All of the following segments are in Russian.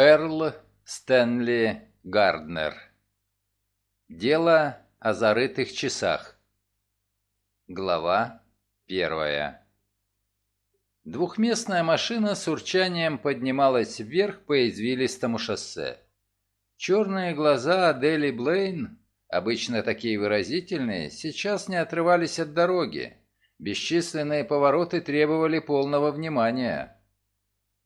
Эрл Стэнли Гарднер. Дело о зарытых часах. Глава первая. Двухместная машина с урчанием поднималась вверх по извилистому шоссе. Черные глаза Адели Блейн, обычно такие выразительные, сейчас не отрывались от дороги. Бесчисленные повороты требовали полного внимания.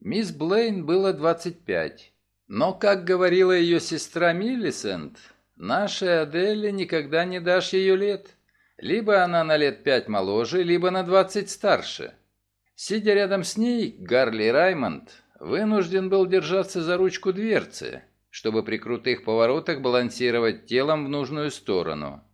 Мисс Блейн было 25. Но, как говорила ее сестра Миллисент, нашей Аделе никогда не дашь ее лет. Либо она на лет пять моложе, либо на 20 старше. Сидя рядом с ней, Гарли Раймонд вынужден был держаться за ручку дверцы, чтобы при крутых поворотах балансировать телом в нужную сторону.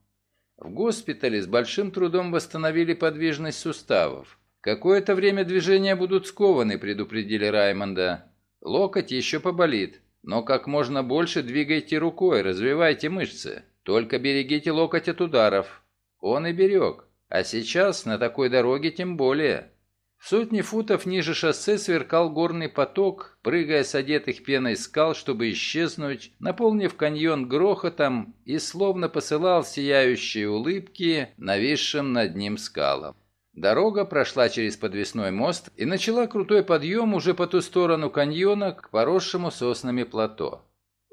В госпитале с большим трудом восстановили подвижность суставов. «Какое-то время движения будут скованы», — предупредили Раймонда. «Локоть еще поболит, но как можно больше двигайте рукой, развивайте мышцы. Только берегите локоть от ударов». Он и берег, а сейчас на такой дороге тем более. В сотни футов ниже шоссе сверкал горный поток, прыгая с одетых пеной скал, чтобы исчезнуть, наполнив каньон грохотом и словно посылал сияющие улыбки нависшим над ним скалам. Дорога прошла через подвесной мост и начала крутой подъем уже по ту сторону каньона к поросшему соснами плато.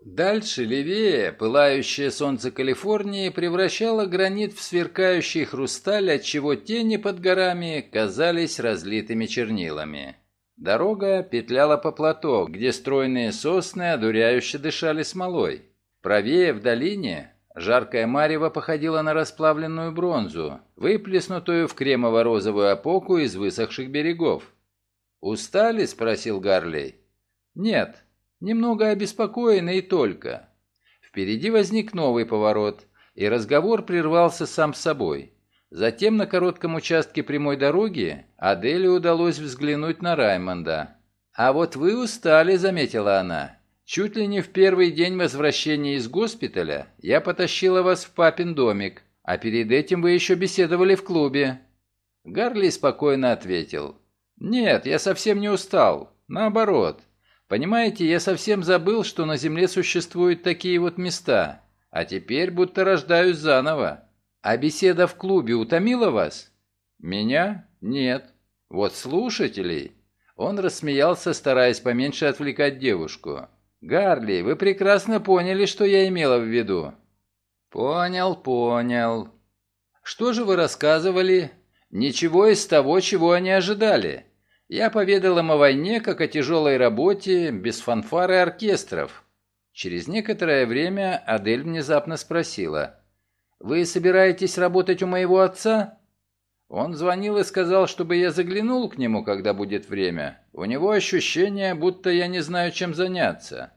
Дальше, левее, пылающее солнце Калифорнии превращало гранит в сверкающий хрусталь, отчего тени под горами казались разлитыми чернилами. Дорога петляла по плато, где стройные сосны одуряюще дышали смолой. Правее, в долине, Жаркое марево походило на расплавленную бронзу, выплеснутую в кремово-розовую опоку из высохших берегов. «Устали?» — спросил Гарлей. «Нет, немного обеспокоены и только». Впереди возник новый поворот, и разговор прервался сам собой. Затем на коротком участке прямой дороги Аделе удалось взглянуть на Раймонда. «А вот вы устали», — заметила она. Чуть ли не в первый день возвращения из госпиталя я потащила вас в папин домик, а перед этим вы еще беседовали в клубе». Гарли спокойно ответил. «Нет, я совсем не устал. Наоборот. Понимаете, я совсем забыл, что на Земле существуют такие вот места. А теперь будто рождаюсь заново. А беседа в клубе утомила вас?» «Меня? Нет. Вот слушателей...» Он рассмеялся, стараясь поменьше отвлекать девушку. «Гарли, вы прекрасно поняли, что я имела в виду». «Понял, понял». «Что же вы рассказывали?» «Ничего из того, чего они ожидали. Я поведал им о войне, как о тяжелой работе, без фанфар и оркестров». Через некоторое время Адель внезапно спросила. «Вы собираетесь работать у моего отца?» Он звонил и сказал, чтобы я заглянул к нему, когда будет время. У него ощущение, будто я не знаю, чем заняться.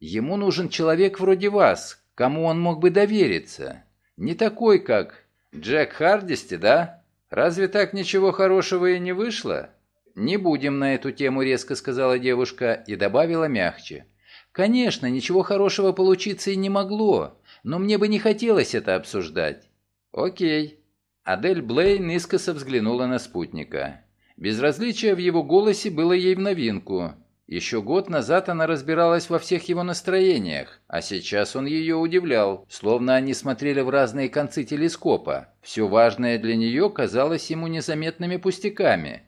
Ему нужен человек вроде вас, кому он мог бы довериться. Не такой, как Джек Хардисти, да? Разве так ничего хорошего и не вышло? Не будем на эту тему, резко сказала девушка и добавила мягче. Конечно, ничего хорошего получиться и не могло, но мне бы не хотелось это обсуждать. Окей. Адель Блейн искоса взглянула на спутника. Безразличие в его голосе было ей в новинку. Еще год назад она разбиралась во всех его настроениях, а сейчас он ее удивлял, словно они смотрели в разные концы телескопа. Все важное для нее казалось ему незаметными пустяками.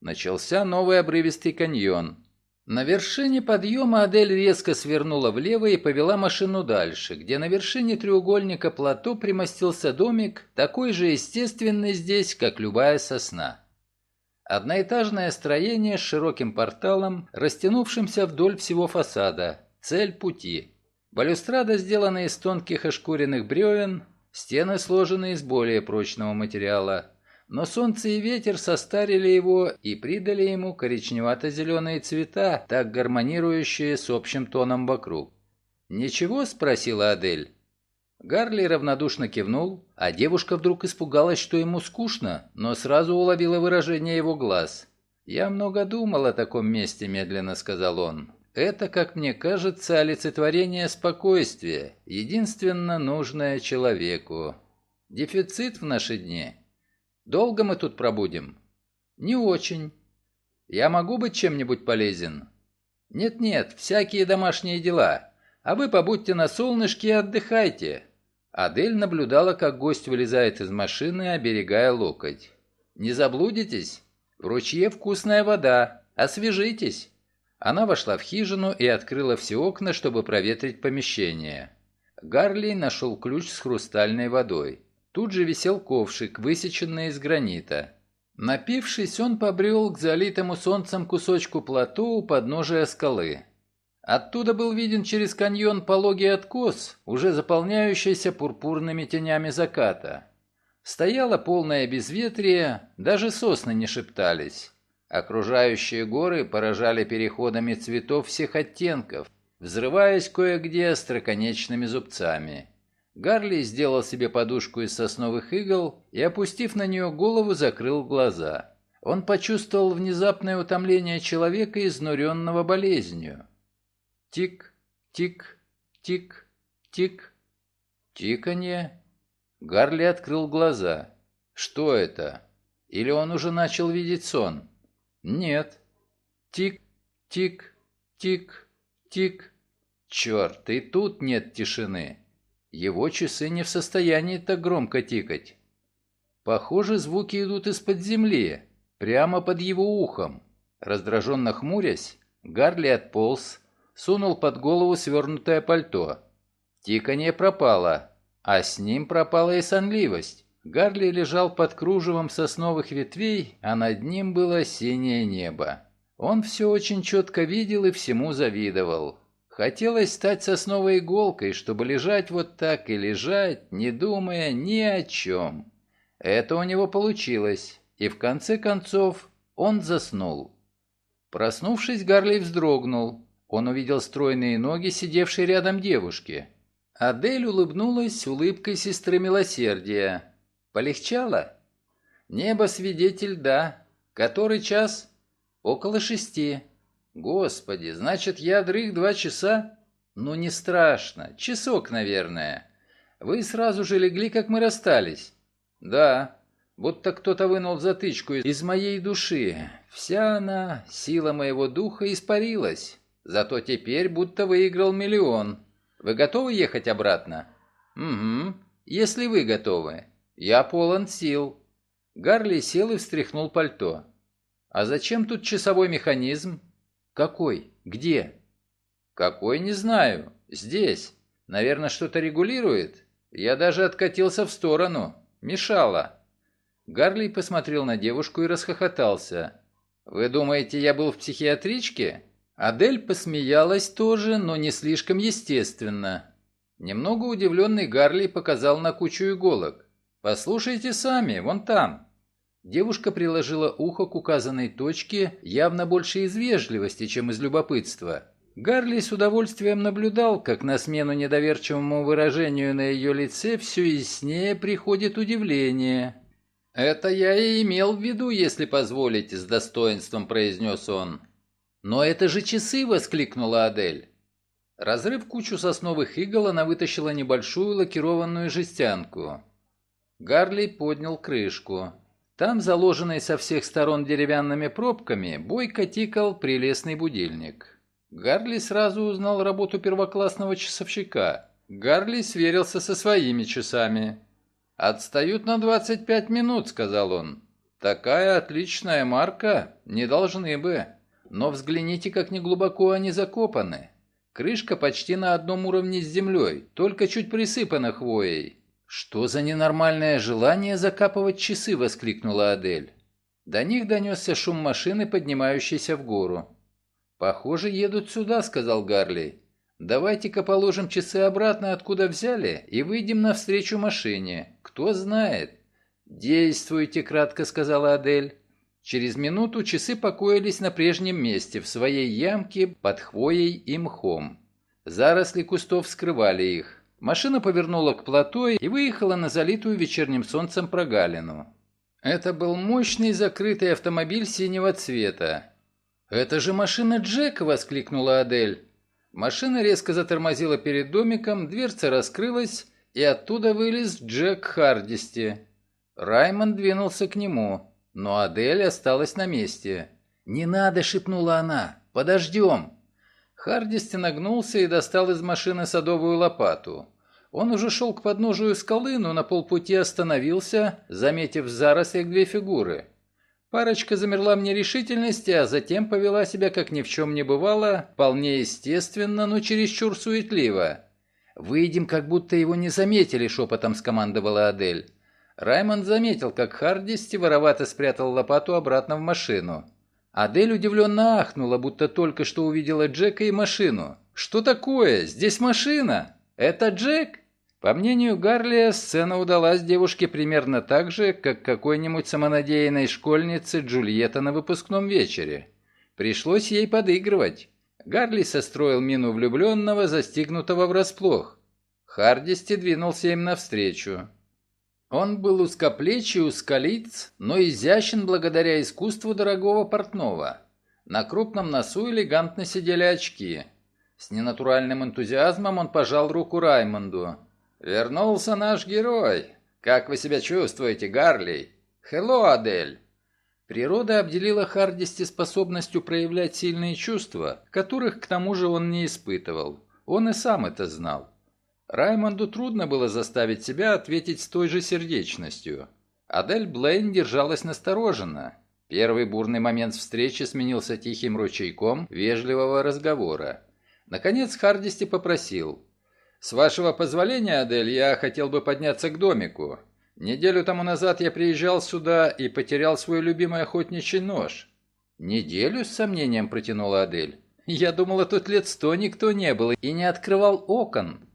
Начался новый обрывистый каньон. На вершине подъема Адель резко свернула влево и повела машину дальше, где на вершине треугольника плато примостился домик, такой же естественный здесь, как любая сосна. Одноэтажное строение с широким порталом, растянувшимся вдоль всего фасада. Цель пути. Балюстрада сделана из тонких ошкуренных бревен, стены сложены из более прочного материала. Но солнце и ветер состарили его и придали ему коричневато-зеленые цвета, так гармонирующие с общим тоном вокруг. «Ничего?» – спросила Адель. Гарли равнодушно кивнул, а девушка вдруг испугалась, что ему скучно, но сразу уловила выражение его глаз. «Я много думал о таком месте», — медленно сказал он. «Это, как мне кажется, олицетворение спокойствия, единственно нужное человеку. Дефицит в наши дни. Долго мы тут пробудем?» «Не очень. Я могу быть чем-нибудь полезен?» Нет-нет, всякие домашние дела. А вы побудьте на солнышке и отдыхайте». Адель наблюдала, как гость вылезает из машины, оберегая локоть. «Не заблудитесь? В ручье вкусная вода. Освежитесь». Она вошла в хижину и открыла все окна, чтобы проветрить помещение. Гарли нашел ключ с хрустальной водой. Тут же висел ковшик, высеченный из гранита. Напившись, он побрел к залитому солнцем кусочку плато у подножия скалы. Оттуда был виден через каньон пологий откос, уже заполняющийся пурпурными тенями заката. Стояло полное безветрие, даже сосны не шептались. Окружающие горы поражали переходами цветов всех оттенков, взрываясь кое-где остроконечными зубцами. Гарли сделал себе подушку из сосновых игл и, опустив на нее голову, закрыл глаза. Он почувствовал внезапное утомление человека, изнуренного болезнью. Тик, тик, тик, тик. Тиканье. Гарли открыл глаза. Что это? Или он уже начал видеть сон? Нет. Тик, тик, тик, тик. Черт, и тут нет тишины. Его часы не в состоянии так громко тикать. Похоже, звуки идут из-под земли, прямо под его ухом. Раздраженно хмурясь, Гарли отполз, сунул под голову свернутое пальто. Тиканье пропало, а с ним пропала и сонливость. Гарли лежал под кружевом сосновых ветвей, а над ним было синее небо. Он все очень четко видел и всему завидовал. Хотелось стать сосновой иголкой, чтобы лежать вот так и лежать, не думая ни о чем. Это у него получилось, и в конце концов он заснул. Проснувшись, Гарли вздрогнул. Он увидел стройные ноги, сидевшей рядом девушки. Адель улыбнулась улыбкой сестры милосердия. «Полегчало?» «Небо свидетель, да. Который час?» «Около шести». Господи, значит, я дрых два часа? Ну, не страшно. Часок, наверное. Вы сразу же легли, как мы расстались. Да, будто кто-то вынул затычку из моей души. Вся она, сила моего духа, испарилась. Зато теперь будто выиграл миллион. Вы готовы ехать обратно? Угу, если вы готовы. Я полон сил. Гарли сел и встряхнул пальто. А зачем тут часовой механизм? «Какой? Где?» «Какой, не знаю. Здесь. Наверное, что-то регулирует. Я даже откатился в сторону. Мешало». Гарли посмотрел на девушку и расхохотался. «Вы думаете, я был в психиатричке?» Адель посмеялась тоже, но не слишком естественно. Немного удивленный Гарли показал на кучу иголок. «Послушайте сами, вон там». Девушка приложила ухо к указанной точке явно больше из вежливости, чем из любопытства. Гарли с удовольствием наблюдал, как на смену недоверчивому выражению на ее лице все яснее приходит удивление. «Это я и имел в виду, если позволите», — с достоинством произнес он. «Но это же часы!» — воскликнула Адель. Разрыв кучу сосновых игл, она вытащила небольшую лакированную жестянку. Гарли поднял крышку. Там, заложенный со всех сторон деревянными пробками, бойко тикал прелестный будильник. Гарли сразу узнал работу первоклассного часовщика. Гарли сверился со своими часами. «Отстают на 25 минут», — сказал он. «Такая отличная марка, не должны бы. Но взгляните, как неглубоко они закопаны. Крышка почти на одном уровне с землей, только чуть присыпана хвоей. «Что за ненормальное желание закапывать часы?» — воскликнула Адель. До них донесся шум машины, поднимающейся в гору. «Похоже, едут сюда», — сказал Гарли. «Давайте-ка положим часы обратно, откуда взяли, и выйдем навстречу машине. Кто знает». «Действуйте», — кратко сказала Адель. Через минуту часы покоились на прежнем месте, в своей ямке под хвоей и мхом. Заросли кустов скрывали их. Машина повернула к плато и выехала на залитую вечерним солнцем прогалину. Это был мощный закрытый автомобиль синего цвета. «Это же машина Джека!» – воскликнула Адель. Машина резко затормозила перед домиком, дверца раскрылась, и оттуда вылез Джек Хардисти. Раймонд двинулся к нему, но Адель осталась на месте. «Не надо!» – шепнула она. «Подождем!» Хардисти нагнулся и достал из машины садовую лопату. Он уже шел к подножию скалы, но на полпути остановился, заметив в зарослях две фигуры. Парочка замерла в нерешительности, а затем повела себя, как ни в чем не бывало, вполне естественно, но чересчур суетливо. «Выйдем, как будто его не заметили», — шепотом скомандовала Адель. Раймонд заметил, как Хардисти воровато спрятал лопату обратно в машину. Адель удивленно ахнула, будто только что увидела Джека и машину. «Что такое? Здесь машина! Это Джек?» По мнению Гарли, сцена удалась девушке примерно так же, как какой-нибудь самонадеянной школьнице Джульетта на выпускном вечере. Пришлось ей подыгрывать. Гарли состроил мину влюбленного, застигнутого врасплох. Хардисти двинулся им навстречу. Он был узкоплечий, узколиц, но изящен благодаря искусству дорогого портного. На крупном носу элегантно сидели очки. С ненатуральным энтузиазмом он пожал руку Раймонду. «Вернулся наш герой. Как вы себя чувствуете, Гарли? Хелло, Адель!» Природа обделила Хардисти способностью проявлять сильные чувства, которых к тому же он не испытывал. Он и сам это знал. Раймонду трудно было заставить себя ответить с той же сердечностью. Адель Блейн держалась настороженно. Первый бурный момент встречи сменился тихим ручейком вежливого разговора. Наконец Хардисти попросил. «С вашего позволения, Адель, я хотел бы подняться к домику. Неделю тому назад я приезжал сюда и потерял свой любимый охотничий нож». «Неделю?» — с сомнением протянула Адель. «Я думала, тут лет сто никто не был и не открывал окон».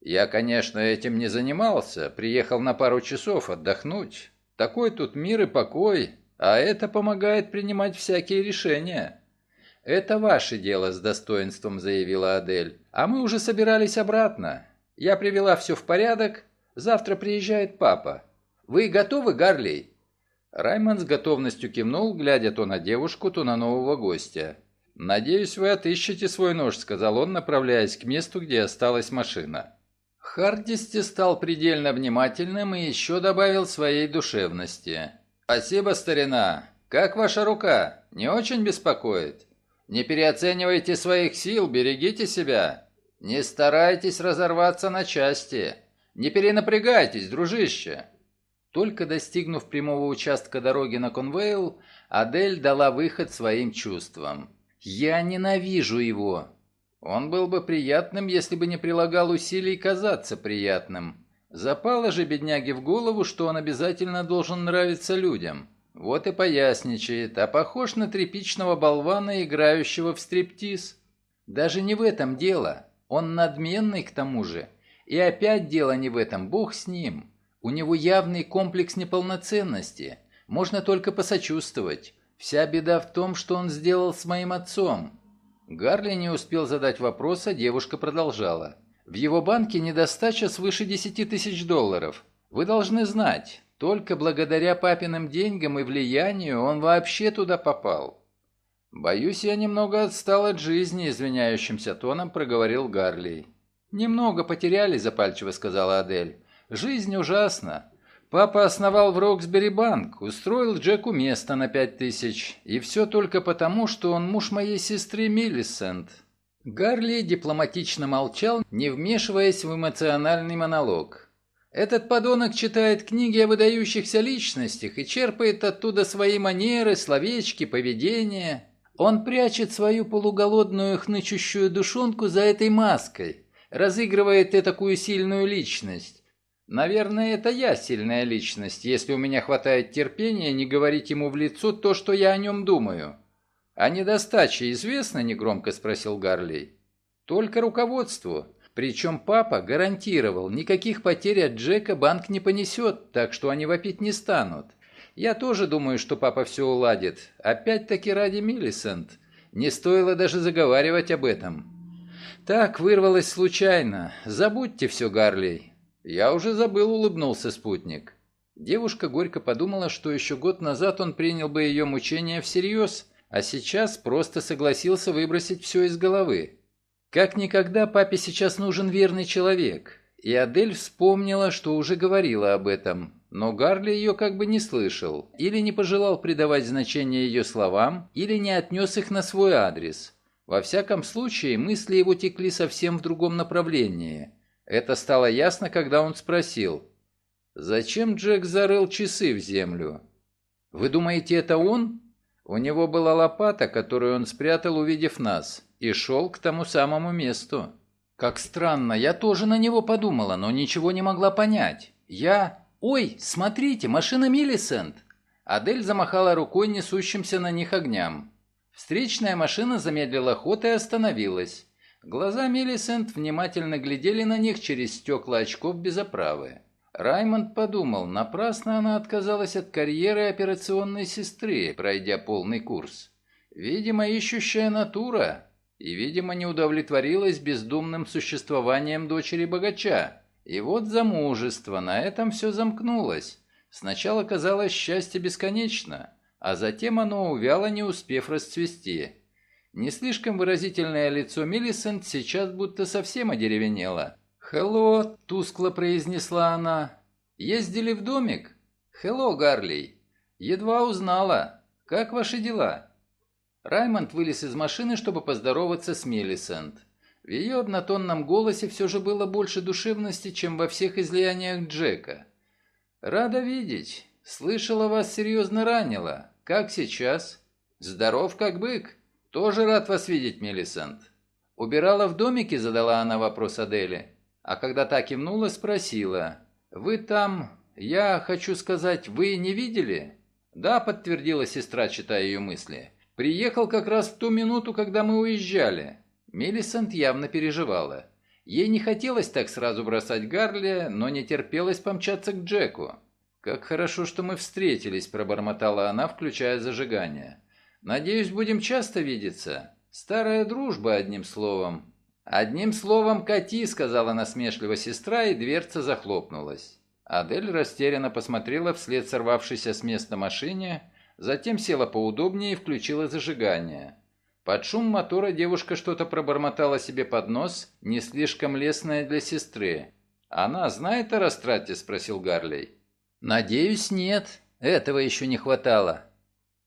«Я, конечно, этим не занимался. Приехал на пару часов отдохнуть. Такой тут мир и покой, а это помогает принимать всякие решения». «Это ваше дело», — с достоинством заявила Адель. «А мы уже собирались обратно. Я привела все в порядок. Завтра приезжает папа. Вы готовы, Гарлей?» Раймонд с готовностью кивнул, глядя то на девушку, то на нового гостя. «Надеюсь, вы отыщете свой нож», — сказал он, направляясь к месту, где осталась машина. Хардисти стал предельно внимательным и еще добавил своей душевности. «Спасибо, старина. Как ваша рука? Не очень беспокоит?» Не переоценивайте своих сил, берегите себя. Не старайтесь разорваться на части. Не перенапрягайтесь, дружище. Только достигнув прямого участка дороги на Конвейл, Адель дала выход своим чувствам. «Я ненавижу его!» Он был бы приятным, если бы не прилагал усилий казаться приятным. Запало же бедняге в голову, что он обязательно должен нравиться людям. Вот и поясничает, а похож на тряпичного болвана, играющего в стриптиз. Даже не в этом дело. Он надменный к тому же. И опять дело не в этом, бог с ним. У него явный комплекс неполноценности. Можно только посочувствовать. Вся беда в том, что он сделал с моим отцом. Гарли не успел задать вопрос, а девушка продолжала. В его банке недостача свыше 10 тысяч долларов. Вы должны знать, только благодаря папиным деньгам и влиянию он вообще туда попал. Боюсь, я немного отстал от жизни, извиняющимся тоном проговорил Гарли. Немного потеряли, запальчиво сказала Адель. Жизнь ужасна. Папа основал в Роксбери банк, устроил Джеку место на пять тысяч. И все только потому, что он муж моей сестры Миллисент. Гарли дипломатично молчал, не вмешиваясь в эмоциональный монолог. Этот подонок читает книги о выдающихся личностях и черпает оттуда свои манеры, словечки, поведение. Он прячет свою полуголодную хнычущую душонку за этой маской, разыгрывает такую сильную личность. Наверное, это я сильная личность, если у меня хватает терпения не говорить ему в лицо то, что я о нем думаю. «А недостача известна?» – негромко спросил Гарлей. «Только руководству. Причем папа гарантировал, никаких потерь от Джека банк не понесет, так что они вопить не станут. Я тоже думаю, что папа все уладит. Опять-таки ради Миллисент. Не стоило даже заговаривать об этом. Так, вырвалось случайно. Забудьте все, Гарлей. Я уже забыл, улыбнулся спутник. Девушка горько подумала, что еще год назад он принял бы ее мучения всерьез, а сейчас просто согласился выбросить все из головы. Как никогда папе сейчас нужен верный человек. И Адель вспомнила, что уже говорила об этом, но Гарли ее как бы не слышал, или не пожелал придавать значение ее словам, или не отнес их на свой адрес. Во всяком случае, мысли его текли совсем в другом направлении. Это стало ясно, когда он спросил, «Зачем Джек зарыл часы в землю?» «Вы думаете, это он?» У него была лопата, которую он спрятал, увидев нас, и шел к тому самому месту. Как странно, я тоже на него подумала, но ничего не могла понять. Я... «Ой, смотрите, машина Миллисент!» Адель замахала рукой несущимся на них огням. Встречная машина замедлила ход и остановилась. Глаза Миллисент внимательно глядели на них через стекла очков без оправы. Раймонд подумал, напрасно она отказалась от карьеры операционной сестры, пройдя полный курс. Видимо, ищущая натура, и, видимо, не удовлетворилась бездумным существованием дочери богача. И вот замужество, на этом все замкнулось. Сначала казалось счастье бесконечно, а затем оно увяло, не успев расцвести. Не слишком выразительное лицо Миллисент сейчас будто совсем одеревенело. «Хелло», — тускло произнесла она. «Ездили в домик?» «Хелло, Гарли. Едва узнала. Как ваши дела?» Раймонд вылез из машины, чтобы поздороваться с Мелисент. В ее однотонном голосе все же было больше душевности, чем во всех излияниях Джека. «Рада видеть. Слышала, вас серьезно ранило. Как сейчас?» «Здоров, как бык. Тоже рад вас видеть, Мелисент». «Убирала в домике?» – задала она вопрос Адели а когда та кивнула, спросила, «Вы там, я хочу сказать, вы не видели?» «Да», — подтвердила сестра, читая ее мысли. «Приехал как раз в ту минуту, когда мы уезжали». Мелисент явно переживала. Ей не хотелось так сразу бросать Гарли, но не терпелось помчаться к Джеку. «Как хорошо, что мы встретились», — пробормотала она, включая зажигание. «Надеюсь, будем часто видеться. Старая дружба, одним словом. «Одним словом, кати», — сказала насмешливо сестра, и дверца захлопнулась. Адель растерянно посмотрела вслед сорвавшейся с места машине, затем села поудобнее и включила зажигание. Под шум мотора девушка что-то пробормотала себе под нос, не слишком лестное для сестры. «Она знает о растрате?» – спросил Гарлей. «Надеюсь, нет. Этого еще не хватало».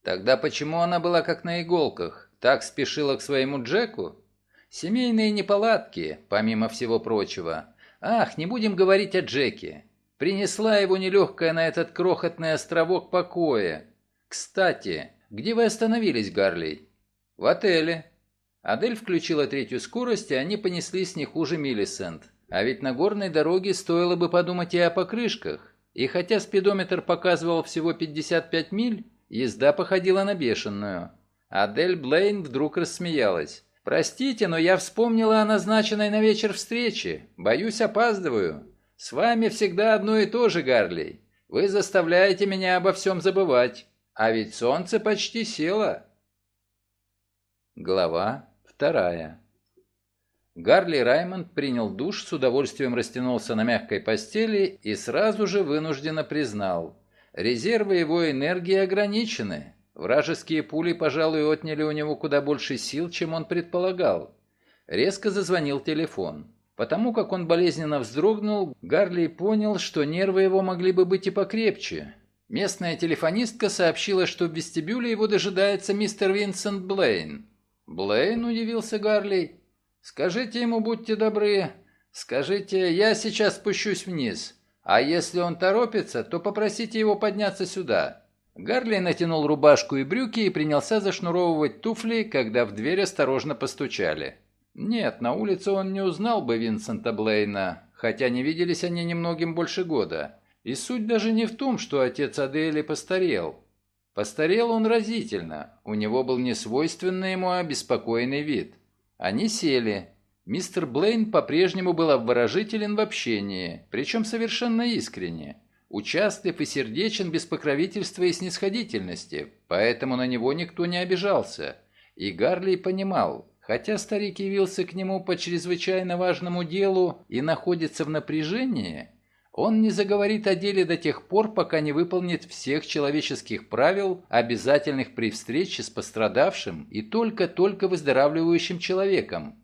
«Тогда почему она была как на иголках? Так спешила к своему Джеку?» Семейные неполадки, помимо всего прочего. Ах, не будем говорить о Джеке. Принесла его нелегкая на этот крохотный островок покоя. Кстати, где вы остановились, Гарлей? В отеле. Адель включила третью скорость, и они понеслись не хуже Миллисент. А ведь на горной дороге стоило бы подумать и о покрышках. И хотя спидометр показывал всего 55 миль, езда походила на бешеную. Адель Блейн вдруг рассмеялась. «Простите, но я вспомнила о назначенной на вечер встрече. Боюсь, опаздываю. С вами всегда одно и то же, Гарли. Вы заставляете меня обо всем забывать. А ведь солнце почти село». Глава вторая. Гарли Раймонд принял душ, с удовольствием растянулся на мягкой постели и сразу же вынужденно признал. Резервы его энергии ограничены. Вражеские пули, пожалуй, отняли у него куда больше сил, чем он предполагал. Резко зазвонил телефон. Потому как он болезненно вздрогнул, Гарли понял, что нервы его могли бы быть и покрепче. Местная телефонистка сообщила, что в вестибюле его дожидается мистер Винсент Блейн. «Блейн?» – удивился Гарли. «Скажите ему, будьте добры. Скажите, я сейчас спущусь вниз. А если он торопится, то попросите его подняться сюда». Гарли натянул рубашку и брюки и принялся зашнуровывать туфли, когда в дверь осторожно постучали. Нет, на улице он не узнал бы Винсента Блейна, хотя не виделись они немногим больше года. И суть даже не в том, что отец Адели постарел. Постарел он разительно, у него был несвойственный ему обеспокоенный вид. Они сели. Мистер Блейн по-прежнему был обворожителен в общении, причем совершенно искренне участлив и сердечен без покровительства и снисходительности, поэтому на него никто не обижался. И Гарли понимал, хотя старик явился к нему по чрезвычайно важному делу и находится в напряжении, он не заговорит о деле до тех пор, пока не выполнит всех человеческих правил, обязательных при встрече с пострадавшим и только-только выздоравливающим человеком,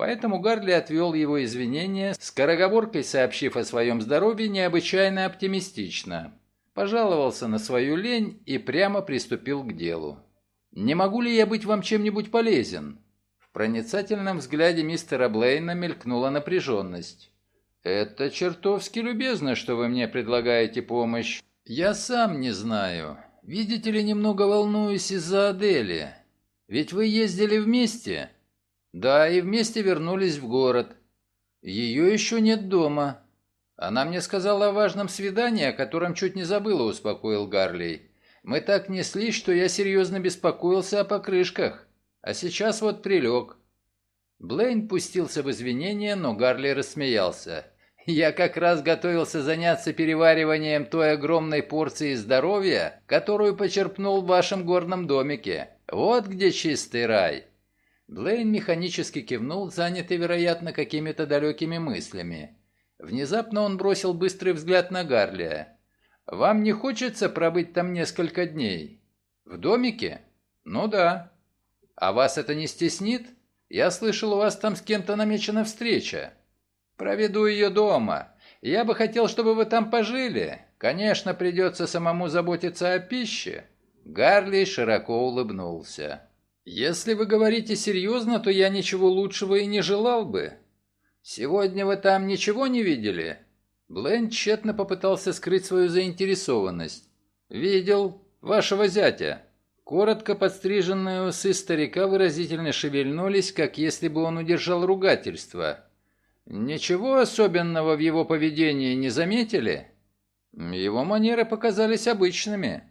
Поэтому Гарли отвел его извинения, скороговоркой сообщив о своем здоровье необычайно оптимистично. Пожаловался на свою лень и прямо приступил к делу. «Не могу ли я быть вам чем-нибудь полезен?» «В проницательном взгляде мистера Блейна мелькнула напряженность. «Это чертовски любезно, что вы мне предлагаете помощь. Я сам не знаю. Видите ли, немного волнуюсь из-за Адели. Ведь вы ездили вместе?» «Да, и вместе вернулись в город. Ее еще нет дома. Она мне сказала о важном свидании, о котором чуть не забыла», — успокоил Гарлей. «Мы так неслись, что я серьезно беспокоился о покрышках. А сейчас вот прилег». Блейн пустился в извинения, но Гарли рассмеялся. «Я как раз готовился заняться перевариванием той огромной порции здоровья, которую почерпнул в вашем горном домике. Вот где чистый рай». Блейн механически кивнул, занятый, вероятно, какими-то далекими мыслями. Внезапно он бросил быстрый взгляд на Гарлия. «Вам не хочется пробыть там несколько дней? В домике? Ну да. А вас это не стеснит? Я слышал, у вас там с кем-то намечена встреча. Проведу ее дома. Я бы хотел, чтобы вы там пожили. Конечно, придется самому заботиться о пище». Гарли широко улыбнулся. «Если вы говорите серьезно, то я ничего лучшего и не желал бы. Сегодня вы там ничего не видели?» Блен тщетно попытался скрыть свою заинтересованность. «Видел. Вашего зятя». Коротко подстриженные усы старика выразительно шевельнулись, как если бы он удержал ругательство. «Ничего особенного в его поведении не заметили?» «Его манеры показались обычными».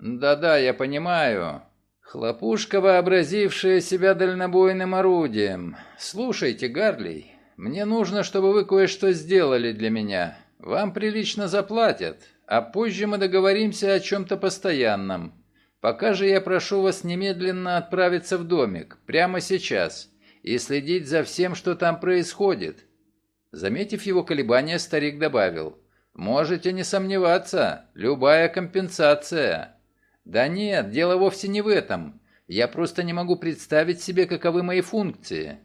«Да-да, я понимаю. Хлопушка, вообразившая себя дальнобойным орудием. Слушайте, Гарлей, мне нужно, чтобы вы кое-что сделали для меня. Вам прилично заплатят, а позже мы договоримся о чем-то постоянном. Пока же я прошу вас немедленно отправиться в домик, прямо сейчас, и следить за всем, что там происходит». Заметив его колебания, старик добавил, «Можете не сомневаться, любая компенсация». «Да нет, дело вовсе не в этом. Я просто не могу представить себе, каковы мои функции».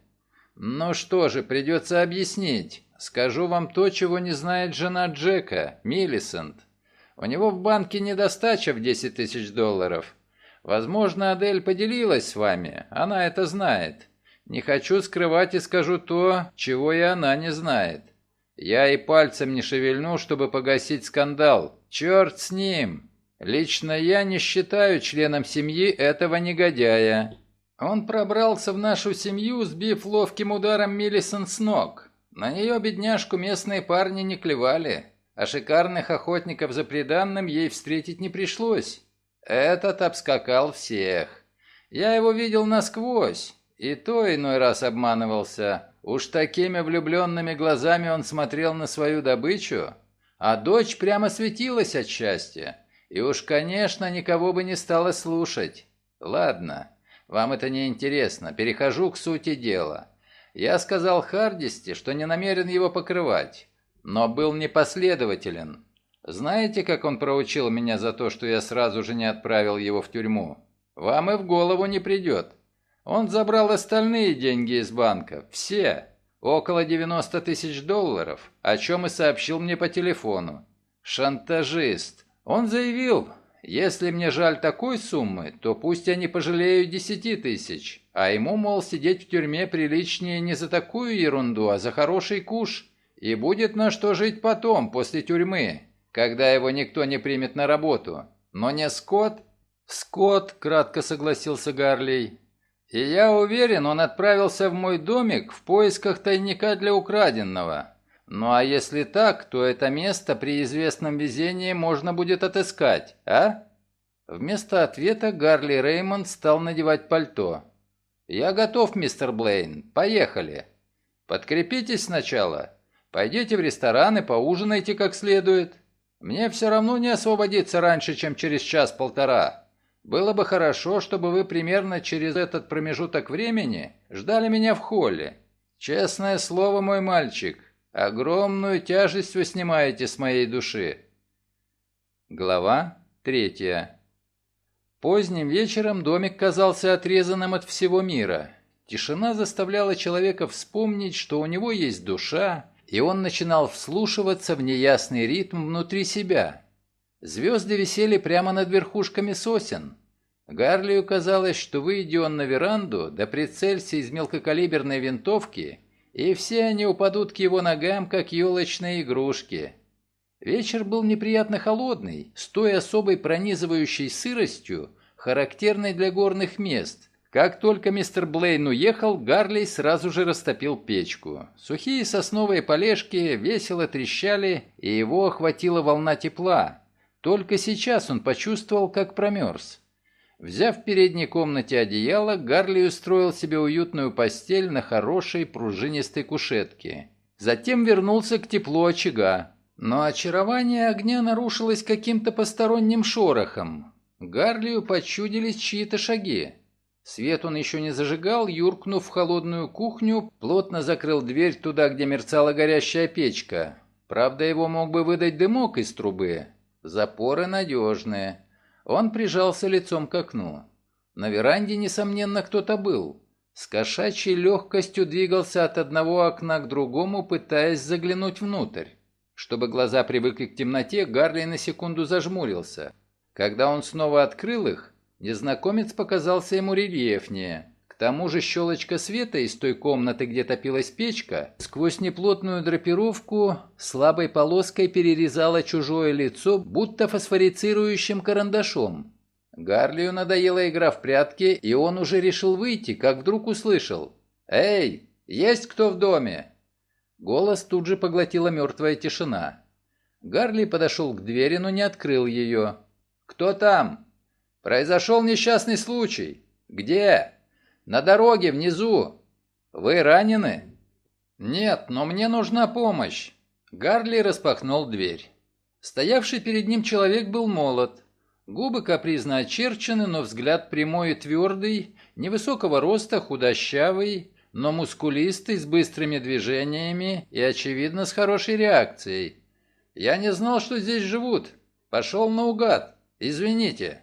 «Ну что же, придется объяснить. Скажу вам то, чего не знает жена Джека, Миллисент. У него в банке недостача в 10 тысяч долларов. Возможно, Адель поделилась с вами, она это знает. Не хочу скрывать и скажу то, чего и она не знает. Я и пальцем не шевельну, чтобы погасить скандал. Черт с ним!» Лично я не считаю членом семьи этого негодяя. Он пробрался в нашу семью, сбив ловким ударом Миллисон с ног. На нее, бедняжку, местные парни не клевали, а шикарных охотников за преданным ей встретить не пришлось. Этот обскакал всех. Я его видел насквозь, и то иной раз обманывался. Уж такими влюбленными глазами он смотрел на свою добычу, а дочь прямо светилась от счастья. И уж, конечно, никого бы не стало слушать. Ладно, вам это не интересно. Перехожу к сути дела. Я сказал Хардисти, что не намерен его покрывать, но был непоследователен. Знаете, как он проучил меня за то, что я сразу же не отправил его в тюрьму? Вам и в голову не придет. Он забрал остальные деньги из банка. Все. Около 90 тысяч долларов, о чем и сообщил мне по телефону. Шантажист. Он заявил, если мне жаль такой суммы, то пусть я не пожалею десяти тысяч, а ему, мол, сидеть в тюрьме приличнее не за такую ерунду, а за хороший куш, и будет на что жить потом, после тюрьмы, когда его никто не примет на работу. Но не Скотт? Скотт, кратко согласился Гарлей. И я уверен, он отправился в мой домик в поисках тайника для украденного. Ну а если так, то это место при известном везении можно будет отыскать, а? Вместо ответа Гарли Реймонд стал надевать пальто. «Я готов, мистер Блейн. Поехали. Подкрепитесь сначала. Пойдите в ресторан и поужинайте как следует. Мне все равно не освободиться раньше, чем через час-полтора. Было бы хорошо, чтобы вы примерно через этот промежуток времени ждали меня в холле. Честное слово, мой мальчик, Огромную тяжесть вы снимаете с моей души. Глава третья. Поздним вечером домик казался отрезанным от всего мира. Тишина заставляла человека вспомнить, что у него есть душа, и он начинал вслушиваться в неясный ритм внутри себя. Звезды висели прямо над верхушками сосен. Гарлию казалось, что выйдя он на веранду, да прицелься из мелкокалиберной винтовки, и все они упадут к его ногам, как елочные игрушки. Вечер был неприятно холодный, с той особой пронизывающей сыростью, характерной для горных мест. Как только мистер Блейн уехал, Гарли сразу же растопил печку. Сухие сосновые полежки весело трещали, и его охватила волна тепла. Только сейчас он почувствовал, как промерз. Взяв в передней комнате одеяло, Гарли устроил себе уютную постель на хорошей пружинистой кушетке. Затем вернулся к теплу очага. Но очарование огня нарушилось каким-то посторонним шорохом. Гарлию почудились чьи-то шаги. Свет он еще не зажигал, юркнув в холодную кухню, плотно закрыл дверь туда, где мерцала горящая печка. Правда, его мог бы выдать дымок из трубы. Запоры надежные. Он прижался лицом к окну. На веранде, несомненно, кто-то был. С кошачьей легкостью двигался от одного окна к другому, пытаясь заглянуть внутрь. Чтобы глаза привыкли к темноте, Гарли на секунду зажмурился. Когда он снова открыл их, незнакомец показался ему рельефнее тому же щелочка света из той комнаты, где топилась печка, сквозь неплотную драпировку слабой полоской перерезала чужое лицо, будто фосфорицирующим карандашом. Гарлию надоела игра в прятки, и он уже решил выйти, как вдруг услышал. «Эй, есть кто в доме?» Голос тут же поглотила мертвая тишина. Гарли подошел к двери, но не открыл ее. «Кто там?» «Произошел несчастный случай». «Где?» На дороге внизу. Вы ранены? Нет, но мне нужна помощь. Гарли распахнул дверь. Стоявший перед ним человек был молод. Губы капризно очерчены, но взгляд прямой и твердый, невысокого роста, худощавый, но мускулистый, с быстрыми движениями и, очевидно, с хорошей реакцией. «Я не знал, что здесь живут. Пошел наугад. Извините».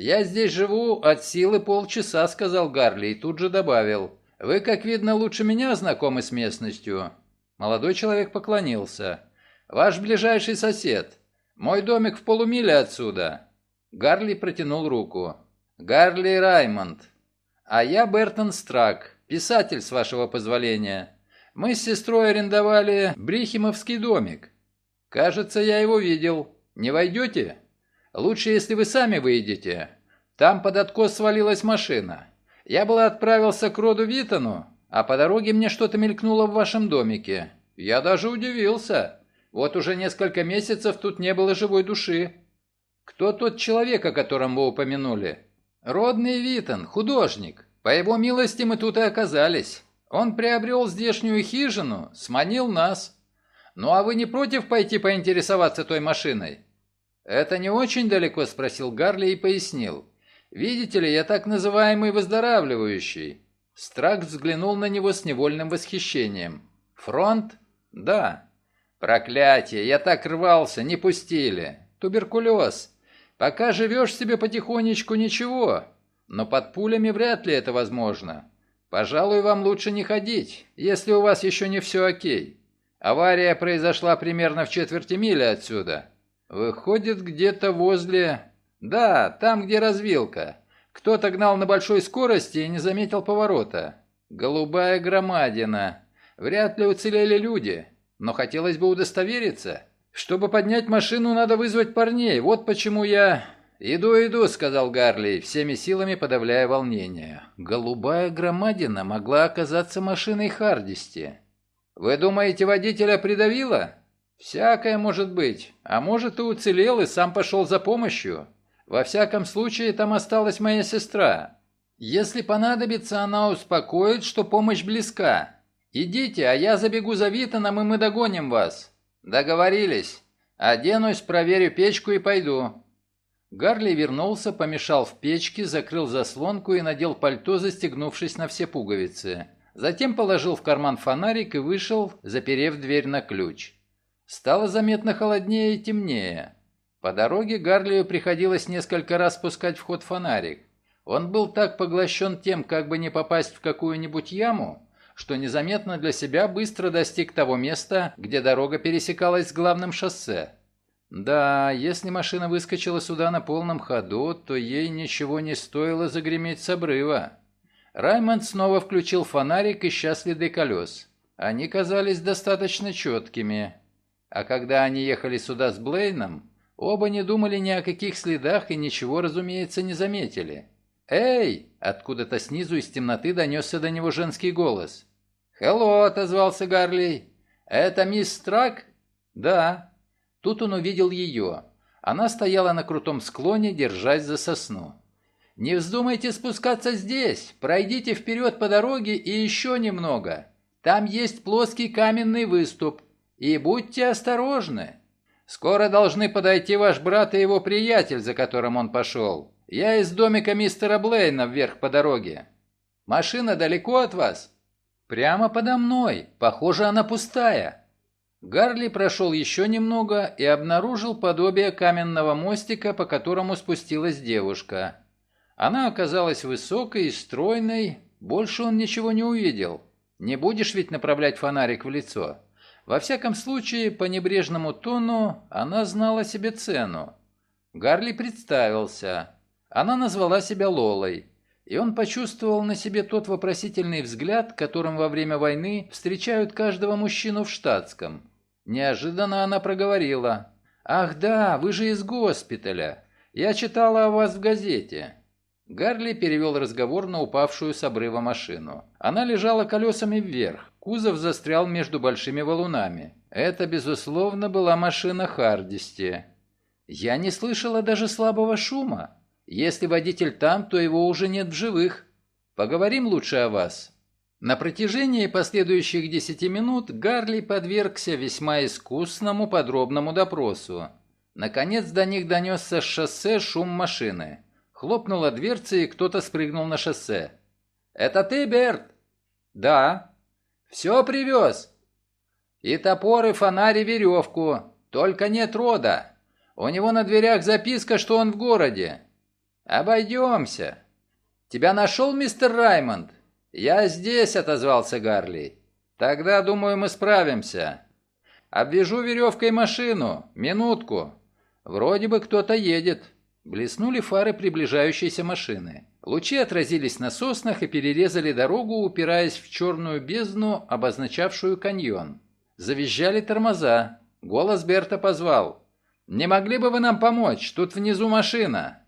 «Я здесь живу от силы полчаса», — сказал Гарли и тут же добавил. «Вы, как видно, лучше меня знакомы с местностью». Молодой человек поклонился. «Ваш ближайший сосед. Мой домик в полумиле отсюда». Гарли протянул руку. «Гарли Раймонд. А я Бертон Страк, писатель, с вашего позволения. Мы с сестрой арендовали Брихимовский домик. Кажется, я его видел. Не войдете?» Лучше, если вы сами выйдете. Там под откос свалилась машина. Я было отправился к роду Витону, а по дороге мне что-то мелькнуло в вашем домике. Я даже удивился. Вот уже несколько месяцев тут не было живой души. Кто тот человек, о котором вы упомянули? Родный Витон, художник. По его милости мы тут и оказались. Он приобрел здешнюю хижину, сманил нас. Ну а вы не против пойти поинтересоваться той машиной? «Это не очень далеко?» – спросил Гарли и пояснил. «Видите ли, я так называемый выздоравливающий». Страк взглянул на него с невольным восхищением. «Фронт?» «Да». «Проклятие! Я так рвался, не пустили. Туберкулез. Пока живешь себе потихонечку, ничего. Но под пулями вряд ли это возможно. Пожалуй, вам лучше не ходить, если у вас еще не все окей. Авария произошла примерно в четверти мили отсюда. Выходит, где-то возле... Да, там, где развилка. Кто-то гнал на большой скорости и не заметил поворота. Голубая громадина. Вряд ли уцелели люди, но хотелось бы удостовериться. Чтобы поднять машину, надо вызвать парней. Вот почему я... «Иду, иду», — сказал Гарли, всеми силами подавляя волнение. Голубая громадина могла оказаться машиной Хардисти. «Вы думаете, водителя придавило?» «Всякое может быть. А может, и уцелел, и сам пошел за помощью. Во всяком случае, там осталась моя сестра. Если понадобится, она успокоит, что помощь близка. Идите, а я забегу за Витаном, и мы догоним вас». «Договорились. Оденусь, проверю печку и пойду». Гарли вернулся, помешал в печке, закрыл заслонку и надел пальто, застегнувшись на все пуговицы. Затем положил в карман фонарик и вышел, заперев дверь на ключ. Стало заметно холоднее и темнее. По дороге Гарлию приходилось несколько раз спускать в ход фонарик. Он был так поглощен тем, как бы не попасть в какую-нибудь яму, что незаметно для себя быстро достиг того места, где дорога пересекалась с главным шоссе. Да, если машина выскочила сюда на полном ходу, то ей ничего не стоило загреметь с обрыва. Раймонд снова включил фонарик, ища следы колес. Они казались достаточно четкими. А когда они ехали сюда с Блейном, оба не думали ни о каких следах и ничего, разумеется, не заметили. «Эй!» — откуда-то снизу из темноты донесся до него женский голос. «Хелло!» — отозвался Гарли. «Это мисс Страк?» «Да». Тут он увидел ее. Она стояла на крутом склоне, держась за сосну. «Не вздумайте спускаться здесь. Пройдите вперед по дороге и еще немного. Там есть плоский каменный выступ. И будьте осторожны. Скоро должны подойти ваш брат и его приятель, за которым он пошел. Я из домика мистера Блейна вверх по дороге. Машина далеко от вас?» «Прямо подо мной. Похоже, она пустая». Гарли прошел еще немного и обнаружил подобие каменного мостика, по которому спустилась девушка. Она оказалась высокой и стройной, больше он ничего не увидел. Не будешь ведь направлять фонарик в лицо. Во всяком случае, по небрежному тону она знала себе цену. Гарли представился. Она назвала себя Лолой и он почувствовал на себе тот вопросительный взгляд, которым во время войны встречают каждого мужчину в штатском. Неожиданно она проговорила. «Ах да, вы же из госпиталя. Я читала о вас в газете». Гарли перевел разговор на упавшую с обрыва машину. Она лежала колесами вверх, кузов застрял между большими валунами. Это, безусловно, была машина Хардисти. «Я не слышала даже слабого шума. Если водитель там, то его уже нет в живых. Поговорим лучше о вас». На протяжении последующих десяти минут Гарли подвергся весьма искусному подробному допросу. Наконец до них донесся с шоссе шум машины. Хлопнула дверца, и кто-то спрыгнул на шоссе. «Это ты, Берт?» «Да». «Все привез?» «И топор, и фонарь, и веревку. Только нет рода. У него на дверях записка, что он в городе. «Обойдемся». «Тебя нашел мистер Раймонд?» «Я здесь», — отозвался Гарли. «Тогда, думаю, мы справимся». «Обвяжу веревкой машину. Минутку». «Вроде бы кто-то едет». Блеснули фары приближающейся машины. Лучи отразились на соснах и перерезали дорогу, упираясь в черную бездну, обозначавшую каньон. Завизжали тормоза. Голос Берта позвал. «Не могли бы вы нам помочь? Тут внизу машина».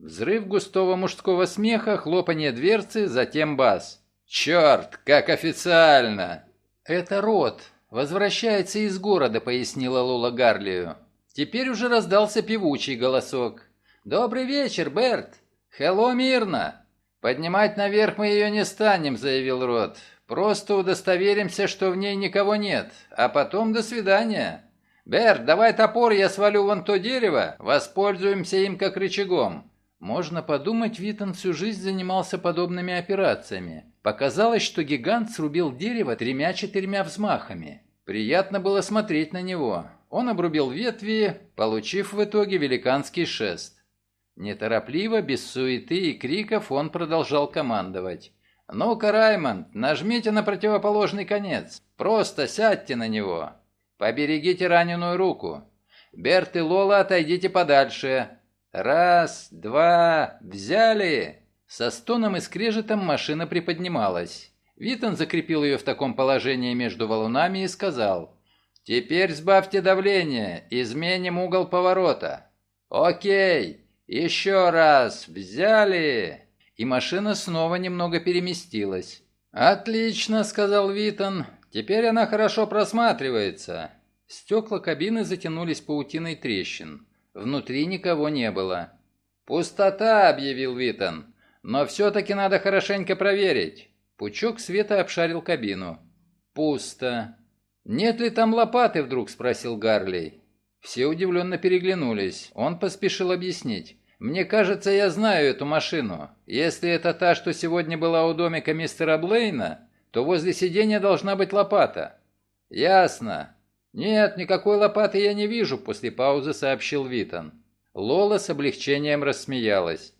Взрыв густого мужского смеха, хлопанье дверцы, затем бас. «Черт, как официально!» «Это Рот. Возвращается из города», — пояснила Лола Гарлию. Теперь уже раздался певучий голосок. «Добрый вечер, Берт! Хелло, мирно!» «Поднимать наверх мы ее не станем», — заявил Рот. «Просто удостоверимся, что в ней никого нет, а потом до свидания. Берт, давай топор, я свалю вон то дерево, воспользуемся им как рычагом. Можно подумать, Витон всю жизнь занимался подобными операциями. Показалось, что гигант срубил дерево тремя-четырьмя взмахами. Приятно было смотреть на него. Он обрубил ветви, получив в итоге великанский шест. Неторопливо, без суеты и криков он продолжал командовать. «Ну-ка, Раймонд, нажмите на противоположный конец. Просто сядьте на него. Поберегите раненую руку. Берт и Лола, отойдите подальше. «Раз, два, взяли!» Со стоном и скрежетом машина приподнималась. Витон закрепил ее в таком положении между валунами и сказал, «Теперь сбавьте давление, изменим угол поворота». «Окей, еще раз, взяли!» И машина снова немного переместилась. «Отлично», — сказал Витон, — «теперь она хорошо просматривается». Стекла кабины затянулись паутиной трещин. Внутри никого не было. «Пустота», — объявил Витон. «Но все-таки надо хорошенько проверить». Пучок света обшарил кабину. «Пусто». «Нет ли там лопаты?» — вдруг спросил Гарлей. Все удивленно переглянулись. Он поспешил объяснить. «Мне кажется, я знаю эту машину. Если это та, что сегодня была у домика мистера Блейна, то возле сиденья должна быть лопата». «Ясно. «Нет, никакой лопаты я не вижу», — после паузы сообщил Витон. Лола с облегчением рассмеялась.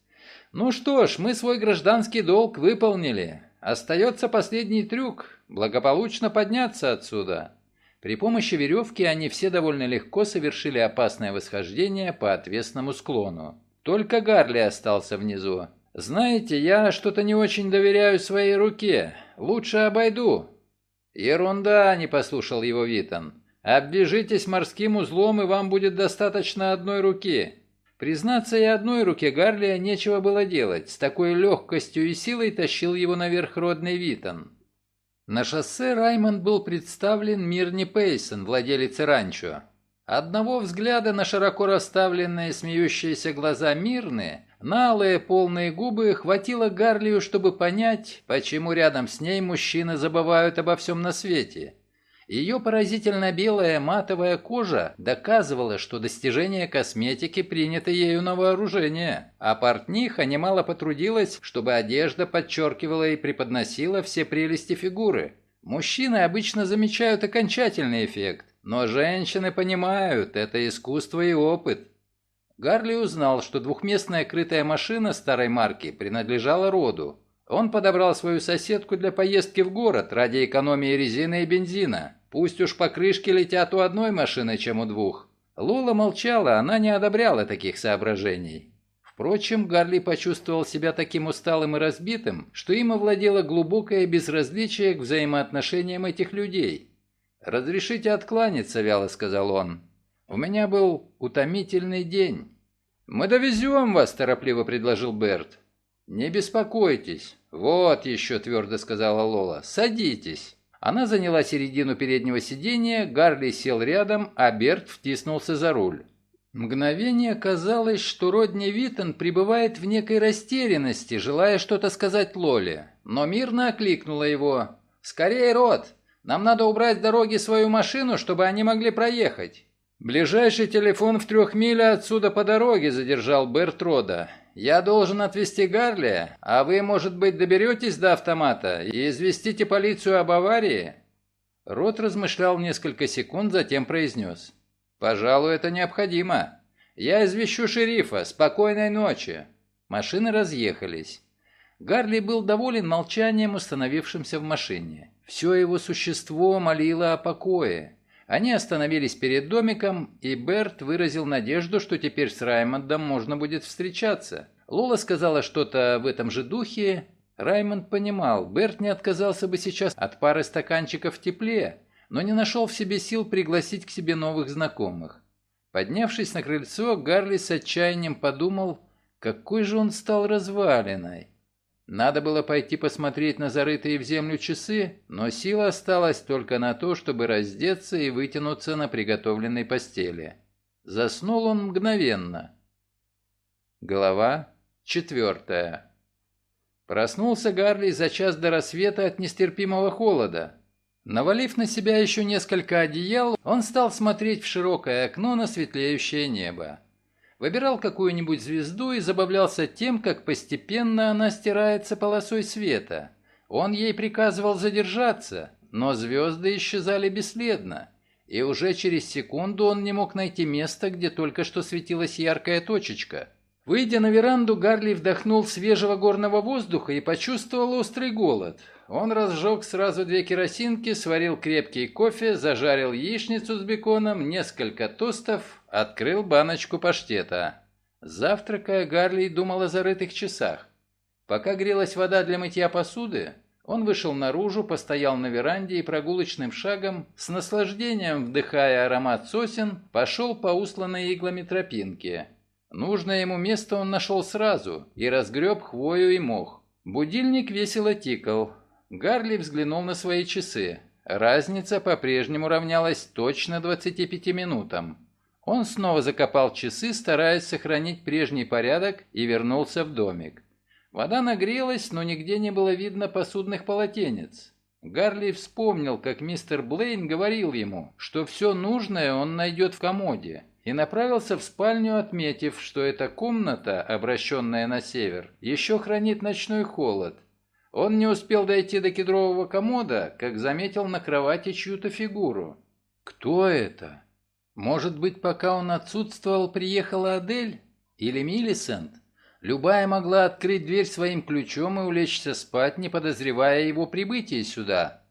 «Ну что ж, мы свой гражданский долг выполнили. Остается последний трюк — благополучно подняться отсюда. При помощи веревки они все довольно легко совершили опасное восхождение по отвесному склону. Только Гарли остался внизу. «Знаете, я что-то не очень доверяю своей руке. Лучше обойду». «Ерунда», — не послушал его Витон. «Оббежитесь морским узлом, и вам будет достаточно одной руки». Признаться, и одной руке Гарли нечего было делать. С такой легкостью и силой тащил его наверх родный Витон. На шоссе Раймонд был представлен Мирни Пейсон, владелец ранчо. Одного взгляда на широко расставленные смеющиеся глаза Мирны, на алые полные губы хватило Гарлию, чтобы понять, почему рядом с ней мужчины забывают обо всем на свете. Ее поразительно белая матовая кожа доказывала, что достижение косметики принято ею на вооружение, а портниха немало потрудилась, чтобы одежда подчеркивала и преподносила все прелести фигуры. Мужчины обычно замечают окончательный эффект, но женщины понимают, это искусство и опыт. Гарли узнал, что двухместная крытая машина старой марки принадлежала роду. Он подобрал свою соседку для поездки в город ради экономии резины и бензина. Пусть уж покрышки летят у одной машины, чем у двух. Лола молчала, она не одобряла таких соображений. Впрочем, Гарли почувствовал себя таким усталым и разбитым, что им овладело глубокое безразличие к взаимоотношениям этих людей. «Разрешите откланяться», — вяло сказал он. «У меня был утомительный день». «Мы довезем вас», — торопливо предложил Берт. «Не беспокойтесь». «Вот еще», — твердо сказала Лола. «Садитесь». Она заняла середину переднего сиденья, Гарли сел рядом, а Берт втиснулся за руль. Мгновение казалось, что Родни Виттон пребывает в некой растерянности, желая что-то сказать Лоле, но мирно окликнула его. «Скорее, Рот! Нам надо убрать с дороги свою машину, чтобы они могли проехать». «Ближайший телефон в трех милях отсюда по дороге», — задержал Берт Рода. Я должен отвезти Гарли, а вы, может быть, доберетесь до автомата и известите полицию об аварии?» Рот размышлял несколько секунд, затем произнес. «Пожалуй, это необходимо. Я извещу шерифа. Спокойной ночи». Машины разъехались. Гарли был доволен молчанием, установившимся в машине. Все его существо молило о покое. Они остановились перед домиком, и Берт выразил надежду, что теперь с Раймондом можно будет встречаться. Лола сказала что-то в этом же духе. Раймонд понимал, Берт не отказался бы сейчас от пары стаканчиков в тепле, но не нашел в себе сил пригласить к себе новых знакомых. Поднявшись на крыльцо, Гарли с отчаянием подумал, какой же он стал развалиной. Надо было пойти посмотреть на зарытые в землю часы, но сила осталась только на то, чтобы раздеться и вытянуться на приготовленной постели. Заснул он мгновенно. Глава четвертая. Проснулся Гарли за час до рассвета от нестерпимого холода. Навалив на себя еще несколько одеял, он стал смотреть в широкое окно на светлеющее небо выбирал какую-нибудь звезду и забавлялся тем, как постепенно она стирается полосой света. Он ей приказывал задержаться, но звезды исчезали бесследно, и уже через секунду он не мог найти место, где только что светилась яркая точечка. Выйдя на веранду, Гарли вдохнул свежего горного воздуха и почувствовал острый голод. Он разжег сразу две керосинки, сварил крепкий кофе, зажарил яичницу с беконом, несколько тостов, открыл баночку паштета. Завтракая, Гарли думал о зарытых часах. Пока грелась вода для мытья посуды, он вышел наружу, постоял на веранде и прогулочным шагом, с наслаждением вдыхая аромат сосен, пошел по усланной иглами тропинке. Нужное ему место он нашел сразу и разгреб хвою и мох. Будильник весело тикал. Гарли взглянул на свои часы. Разница по-прежнему равнялась точно 25 минутам. Он снова закопал часы, стараясь сохранить прежний порядок, и вернулся в домик. Вода нагрелась, но нигде не было видно посудных полотенец. Гарли вспомнил, как мистер Блейн говорил ему, что все нужное он найдет в комоде, и направился в спальню, отметив, что эта комната, обращенная на север, еще хранит ночной холод, он не успел дойти до кедрового комода, как заметил на кровати чью-то фигуру. Кто это? Может быть, пока он отсутствовал, приехала Адель? Или Миллисент? Любая могла открыть дверь своим ключом и улечься спать, не подозревая его прибытия сюда.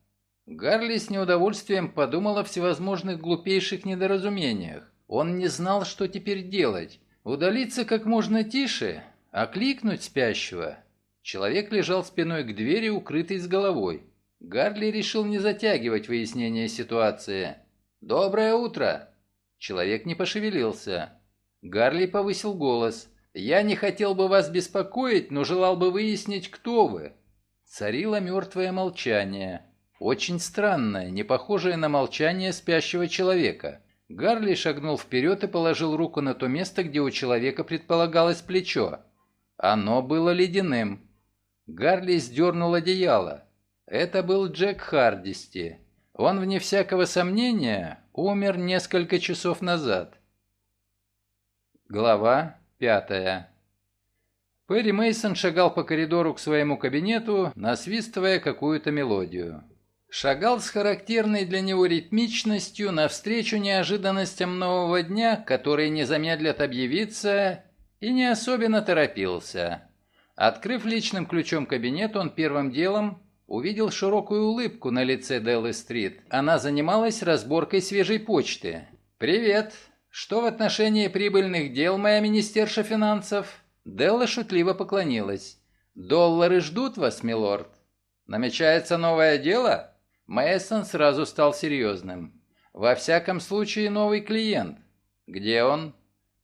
Гарли с неудовольствием подумал о всевозможных глупейших недоразумениях. Он не знал, что теперь делать. Удалиться как можно тише, окликнуть спящего. Человек лежал спиной к двери, укрытый с головой. Гарли решил не затягивать выяснение ситуации. «Доброе утро!» Человек не пошевелился. Гарли повысил голос. «Я не хотел бы вас беспокоить, но желал бы выяснить, кто вы». Царило мертвое молчание. Очень странное, не похожее на молчание спящего человека. Гарли шагнул вперед и положил руку на то место, где у человека предполагалось плечо. Оно было ледяным. Гарли сдернул одеяло. Это был Джек Хардисти. Он, вне всякого сомнения, умер несколько часов назад. Глава пятая. Перри Мейсон шагал по коридору к своему кабинету, насвистывая какую-то мелодию шагал с характерной для него ритмичностью навстречу неожиданностям нового дня, которые не замедлят объявиться, и не особенно торопился. Открыв личным ключом кабинет, он первым делом увидел широкую улыбку на лице Деллы Стрит. Она занималась разборкой свежей почты. «Привет! Что в отношении прибыльных дел, моя министерша финансов?» Делла шутливо поклонилась. «Доллары ждут вас, милорд?» «Намечается новое дело?» Мэйсон сразу стал серьезным. «Во всяком случае, новый клиент. Где он?»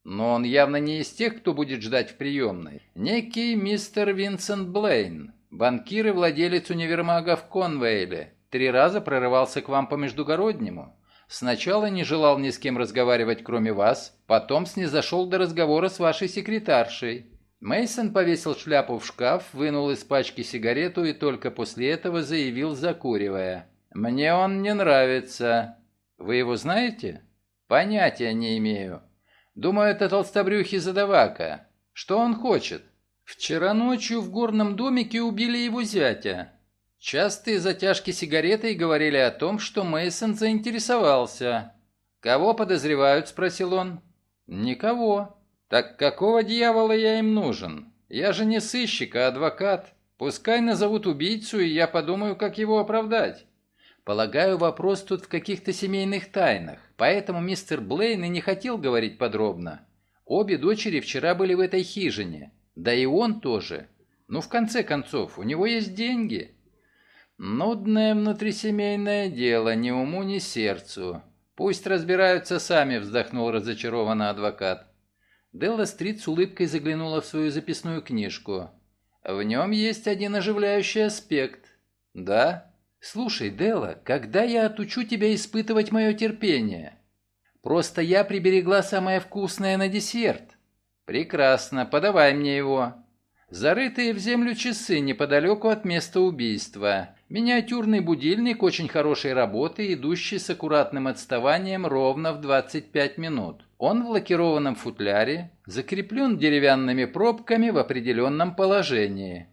«Но он явно не из тех, кто будет ждать в приемной. Некий мистер Винсент Блейн, банкир и владелец универмага в Конвейле. Три раза прорывался к вам по междугороднему. Сначала не желал ни с кем разговаривать, кроме вас, потом снизошел до разговора с вашей секретаршей. Мейсон повесил шляпу в шкаф, вынул из пачки сигарету и только после этого заявил, закуривая. «Мне он не нравится. Вы его знаете?» «Понятия не имею. Думаю, это толстобрюхий задавака. Что он хочет?» «Вчера ночью в горном домике убили его зятя. Частые затяжки сигаретой говорили о том, что Мейсон заинтересовался. «Кого подозревают?» – спросил он. «Никого. Так какого дьявола я им нужен? Я же не сыщик, а адвокат. Пускай назовут убийцу, и я подумаю, как его оправдать». Полагаю, вопрос тут в каких-то семейных тайнах, поэтому мистер Блейн и не хотел говорить подробно. Обе дочери вчера были в этой хижине, да и он тоже. Ну, в конце концов, у него есть деньги. Нудное внутрисемейное дело, ни уму, ни сердцу. Пусть разбираются сами, вздохнул разочарованно адвокат. Делла Стрит с улыбкой заглянула в свою записную книжку. В нем есть один оживляющий аспект. Да? «Слушай, Дела, когда я отучу тебя испытывать мое терпение? Просто я приберегла самое вкусное на десерт». «Прекрасно, подавай мне его». Зарытые в землю часы неподалеку от места убийства. Миниатюрный будильник очень хорошей работы, идущий с аккуратным отставанием ровно в 25 минут. Он в лакированном футляре, закреплен деревянными пробками в определенном положении.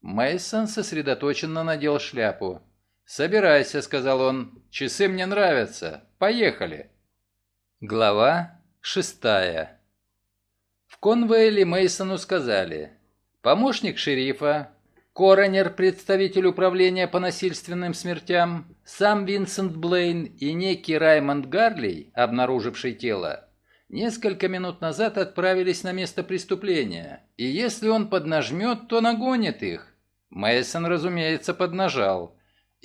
Мейсон сосредоточенно надел шляпу. «Собирайся», — сказал он. «Часы мне нравятся. Поехали». Глава шестая. В Конвейле Мейсону сказали. Помощник шерифа, коронер, представитель управления по насильственным смертям, сам Винсент Блейн и некий Раймонд Гарлей, обнаруживший тело, несколько минут назад отправились на место преступления, и если он поднажмет, то нагонит их. Мейсон, разумеется, поднажал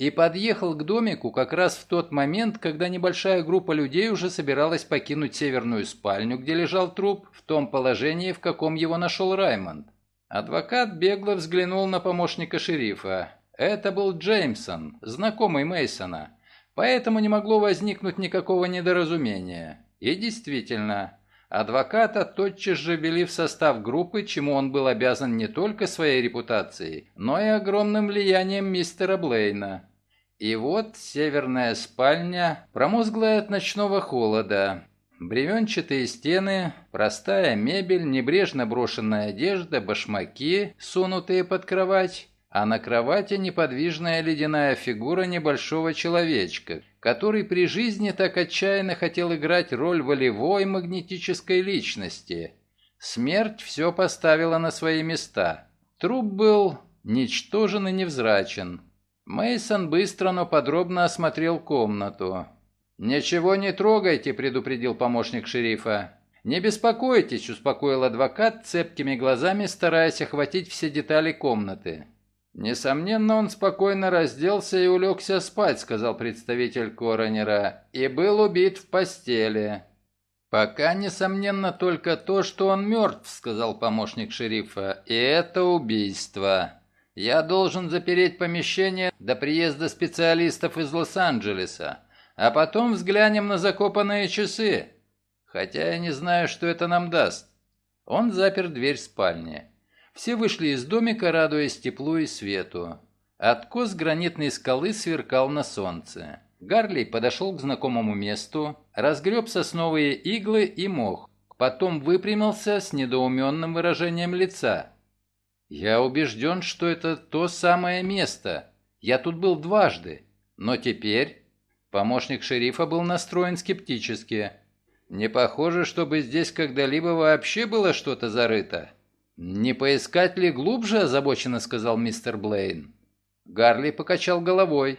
и подъехал к домику как раз в тот момент, когда небольшая группа людей уже собиралась покинуть северную спальню, где лежал труп, в том положении, в каком его нашел Раймонд. Адвокат бегло взглянул на помощника шерифа. Это был Джеймсон, знакомый Мейсона, поэтому не могло возникнуть никакого недоразумения. И действительно, адвоката тотчас же ввели в состав группы, чему он был обязан не только своей репутацией, но и огромным влиянием мистера Блейна. И вот северная спальня, промозглая от ночного холода. Бревенчатые стены, простая мебель, небрежно брошенная одежда, башмаки, сунутые под кровать, а на кровати неподвижная ледяная фигура небольшого человечка, который при жизни так отчаянно хотел играть роль волевой магнетической личности. Смерть все поставила на свои места. Труп был ничтожен и невзрачен. Мейсон быстро, но подробно осмотрел комнату. «Ничего не трогайте», — предупредил помощник шерифа. «Не беспокойтесь», — успокоил адвокат, цепкими глазами стараясь охватить все детали комнаты. «Несомненно, он спокойно разделся и улегся спать», — сказал представитель коронера, — «и был убит в постели». «Пока, несомненно, только то, что он мертв», — сказал помощник шерифа, — «и это убийство. Я должен запереть помещение до приезда специалистов из Лос-Анджелеса, а потом взглянем на закопанные часы. Хотя я не знаю, что это нам даст». Он запер дверь спальни. Все вышли из домика, радуясь теплу и свету. Откос гранитной скалы сверкал на солнце. Гарли подошел к знакомому месту, разгреб сосновые иглы и мох, потом выпрямился с недоуменным выражением лица. «Я убежден, что это то самое место. Я тут был дважды. Но теперь...» Помощник шерифа был настроен скептически. «Не похоже, чтобы здесь когда-либо вообще было что-то зарыто». «Не поискать ли глубже?» – озабоченно сказал мистер Блейн. Гарли покачал головой.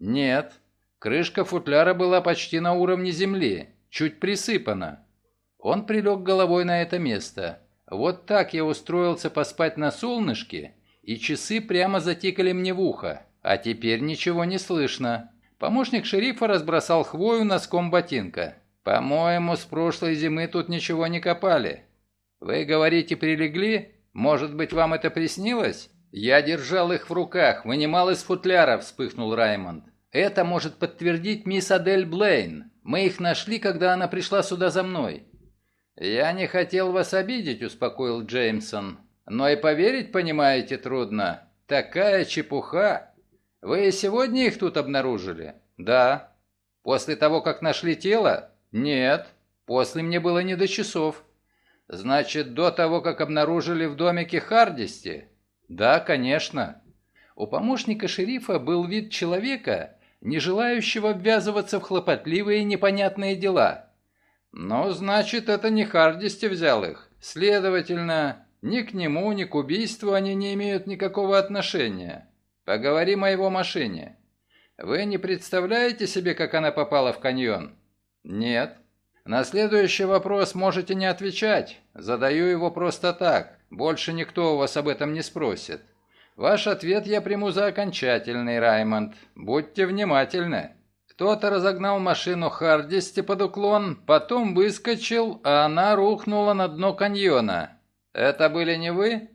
«Нет, крышка футляра была почти на уровне земли, чуть присыпана». Он прилег головой на это место. Вот так я устроился поспать на солнышке, и часы прямо затикали мне в ухо, а теперь ничего не слышно. Помощник шерифа разбросал хвою носком ботинка. «По-моему, с прошлой зимы тут ничего не копали. «Вы, говорите, прилегли? Может быть, вам это приснилось?» «Я держал их в руках, вынимал из футляра», — вспыхнул Раймонд. «Это может подтвердить мисс Адель Блейн. Мы их нашли, когда она пришла сюда за мной». «Я не хотел вас обидеть», — успокоил Джеймсон. «Но и поверить, понимаете, трудно. Такая чепуха. Вы сегодня их тут обнаружили?» «Да». «После того, как нашли тело?» «Нет. После мне было не до часов». Значит, до того, как обнаружили в домике Хардисти? Да, конечно. У помощника шерифа был вид человека, не желающего ввязываться в хлопотливые непонятные дела. Но, значит, это не Хардисти взял их. Следовательно, ни к нему, ни к убийству они не имеют никакого отношения. Поговорим о его машине. Вы не представляете себе, как она попала в каньон? Нет. На следующий вопрос можете не отвечать. Задаю его просто так. Больше никто у вас об этом не спросит. Ваш ответ я приму за окончательный, Раймонд. Будьте внимательны. Кто-то разогнал машину Хардисти под уклон, потом выскочил, а она рухнула на дно каньона. Это были не вы?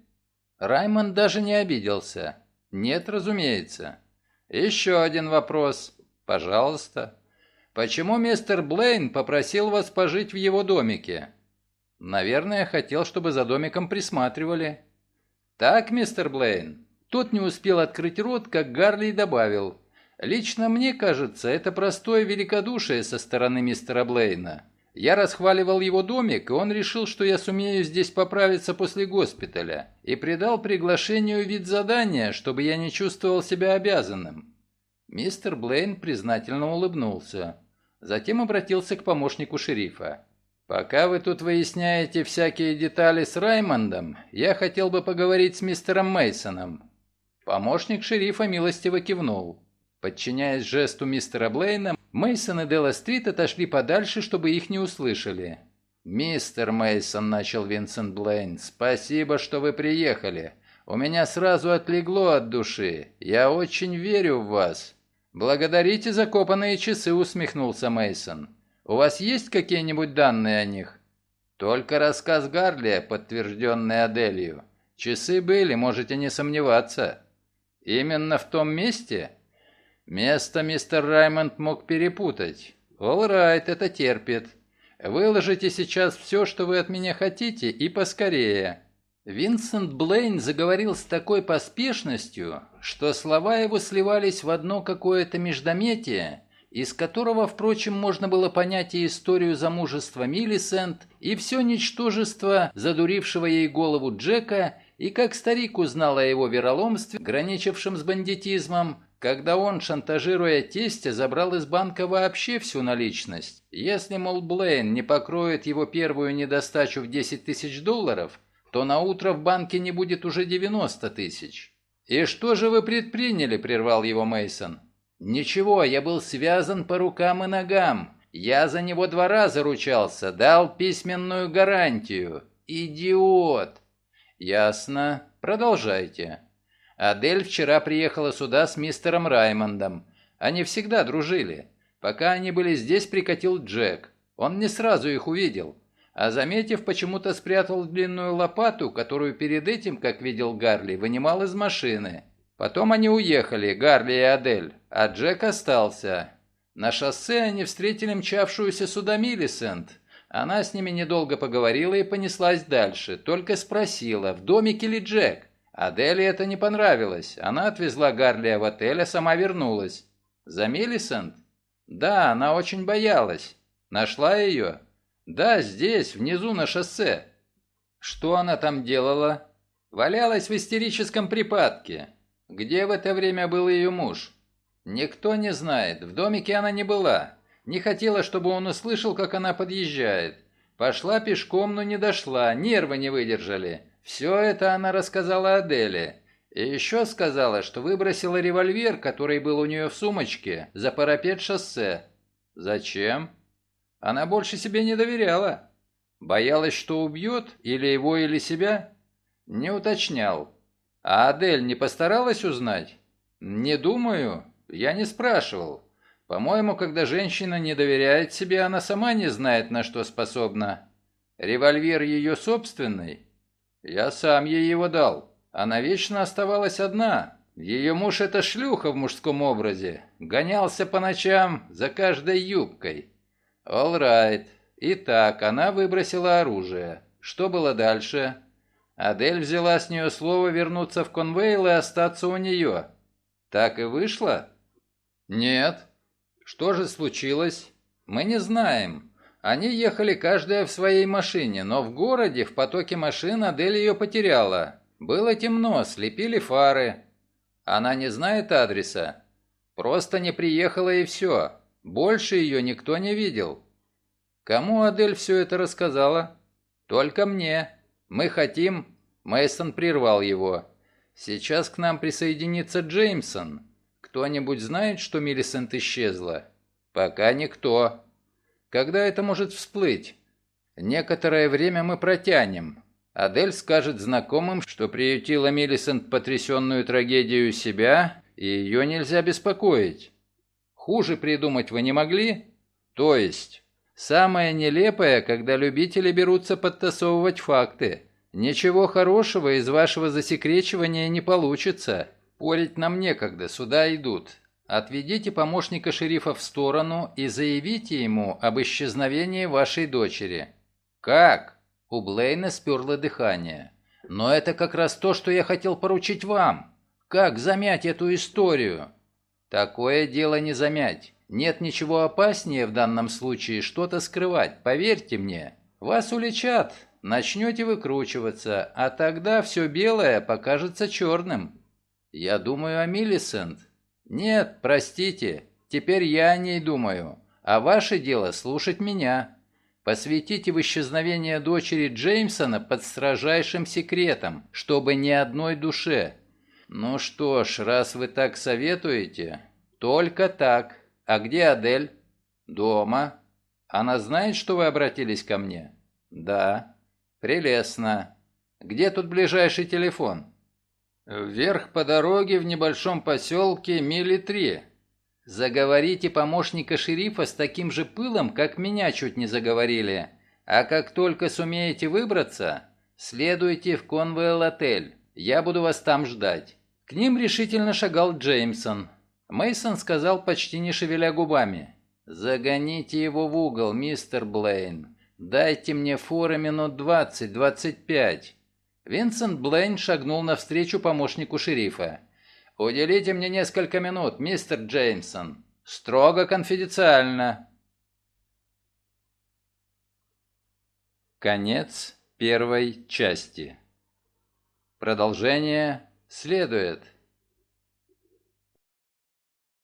Раймонд даже не обиделся. Нет, разумеется. Еще один вопрос. Пожалуйста. Почему мистер Блейн попросил вас пожить в его домике? Наверное, хотел, чтобы за домиком присматривали. Так, мистер Блейн? Тот не успел открыть рот, как Гарли добавил. Лично мне кажется, это простое великодушие со стороны мистера Блейна. Я расхваливал его домик, и он решил, что я сумею здесь поправиться после госпиталя, и придал приглашению вид задания, чтобы я не чувствовал себя обязанным. Мистер Блейн признательно улыбнулся. Затем обратился к помощнику шерифа. «Пока вы тут выясняете всякие детали с Раймондом, я хотел бы поговорить с мистером Мейсоном. Помощник шерифа милостиво кивнул. Подчиняясь жесту мистера Блейна, Мейсон и Делла Стрит отошли подальше, чтобы их не услышали. «Мистер Мейсон, начал Винсент Блейн, — «спасибо, что вы приехали. У меня сразу отлегло от души. Я очень верю в вас. «Благодарите закопанные часы», — усмехнулся Мейсон. «У вас есть какие-нибудь данные о них?» «Только рассказ Гарли, подтвержденный Аделью. Часы были, можете не сомневаться». «Именно в том месте?» «Место мистер Раймонд мог перепутать». «All right, это терпит. Выложите сейчас все, что вы от меня хотите, и поскорее. Винсент Блейн заговорил с такой поспешностью, что слова его сливались в одно какое-то междометие, из которого, впрочем, можно было понять и историю замужества Миллисент, и все ничтожество, задурившего ей голову Джека, и как старик узнал о его вероломстве, граничившем с бандитизмом, когда он, шантажируя тестя, забрал из банка вообще всю наличность. Если, мол, Блейн не покроет его первую недостачу в 10 тысяч долларов – то на утро в банке не будет уже 90 тысяч. «И что же вы предприняли?» – прервал его Мейсон. «Ничего, я был связан по рукам и ногам. Я за него два раза ручался, дал письменную гарантию. Идиот!» «Ясно. Продолжайте». Адель вчера приехала сюда с мистером Раймондом. Они всегда дружили. Пока они были здесь, прикатил Джек. Он не сразу их увидел. А заметив, почему-то спрятал длинную лопату, которую перед этим, как видел Гарли, вынимал из машины. Потом они уехали, Гарли и Адель, а Джек остался. На шоссе они встретили мчавшуюся сюда Миллисент. Она с ними недолго поговорила и понеслась дальше, только спросила, в домике ли Джек. Аделе это не понравилось. Она отвезла Гарли в отель, а сама вернулась. За Миллисент? Да, она очень боялась. Нашла ее? Да, здесь, внизу на шоссе. Что она там делала? Валялась в истерическом припадке. Где в это время был ее муж? Никто не знает. В домике она не была. Не хотела, чтобы он услышал, как она подъезжает. Пошла пешком, но не дошла. Нервы не выдержали. Все это она рассказала Аделе. И еще сказала, что выбросила револьвер, который был у нее в сумочке, за парапет шоссе. Зачем? Она больше себе не доверяла. Боялась, что убьет, или его, или себя? Не уточнял. А Адель не постаралась узнать? Не думаю. Я не спрашивал. По-моему, когда женщина не доверяет себе, она сама не знает, на что способна. Револьвер ее собственный? Я сам ей его дал. Она вечно оставалась одна. Ее муж — это шлюха в мужском образе. Гонялся по ночам за каждой юбкой. All right. Итак, она выбросила оружие. Что было дальше? Адель взяла с нее слово вернуться в Конвейл и остаться у нее. Так и вышло? Нет. Что же случилось? Мы не знаем. Они ехали каждая в своей машине, но в городе в потоке машин Адель ее потеряла. Было темно, слепили фары. Она не знает адреса. Просто не приехала и все. Больше ее никто не видел. Кому Адель все это рассказала? Только мне. Мы хотим... Мейсон прервал его. Сейчас к нам присоединится Джеймсон. Кто-нибудь знает, что Миллисент исчезла? Пока никто. Когда это может всплыть? Некоторое время мы протянем. Адель скажет знакомым, что приютила Миллисент потрясенную трагедию себя, и ее нельзя беспокоить. Хуже придумать вы не могли? То есть, самое нелепое, когда любители берутся подтасовывать факты. Ничего хорошего из вашего засекречивания не получится. Порить нам некогда, сюда идут. Отведите помощника шерифа в сторону и заявите ему об исчезновении вашей дочери. Как? У Блейна сперло дыхание. «Но это как раз то, что я хотел поручить вам. Как замять эту историю?» «Такое дело не замять. Нет ничего опаснее в данном случае что-то скрывать, поверьте мне. Вас уличат, начнете выкручиваться, а тогда все белое покажется черным. Я думаю о Миллисент. Нет, простите, теперь я о ней думаю, а ваше дело слушать меня. Посвятите в исчезновение дочери Джеймсона под строжайшим секретом, чтобы ни одной душе. Ну что ж, раз вы так советуете, только так. А где Адель? Дома. Она знает, что вы обратились ко мне? Да. Прелестно. Где тут ближайший телефон? Вверх по дороге в небольшом поселке мили три. Заговорите помощника шерифа с таким же пылом, как меня чуть не заговорили. А как только сумеете выбраться, следуйте в Конвелл-отель. Я буду вас там ждать». К ним решительно шагал Джеймсон. Мейсон сказал, почти не шевеля губами. «Загоните его в угол, мистер Блейн. Дайте мне форы минут двадцать-двадцать пять». Винсент Блейн шагнул навстречу помощнику шерифа. «Уделите мне несколько минут, мистер Джеймсон. Строго конфиденциально». Конец первой части. Продолжение следует.